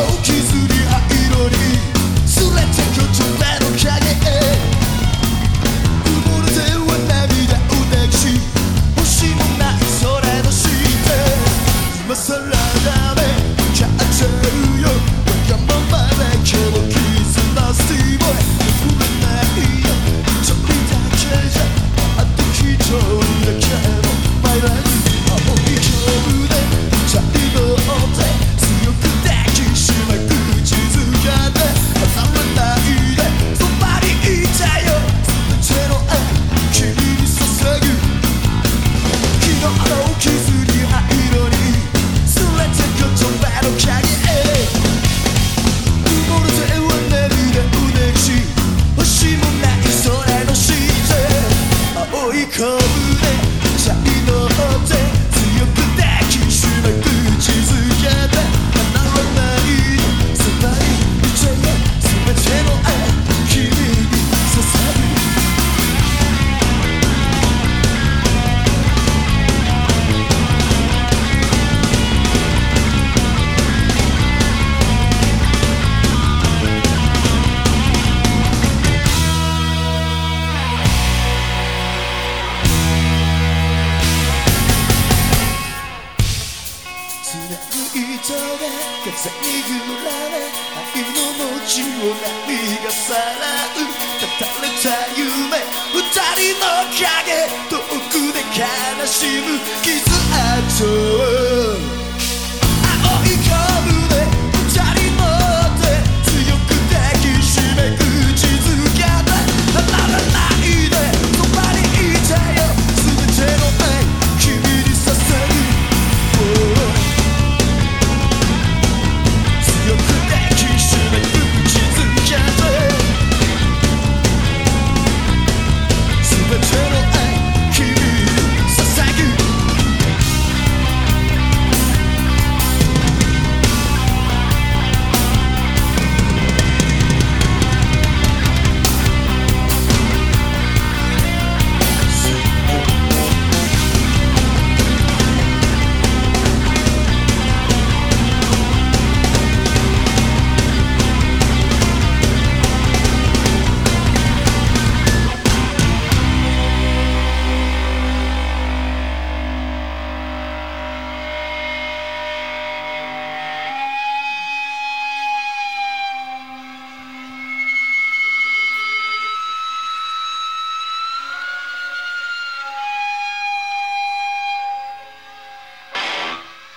を削り灰色にが風に揺られ愛の文字を波がさらう。絶たれた夢二人の影。遠くで悲しむ。傷跡。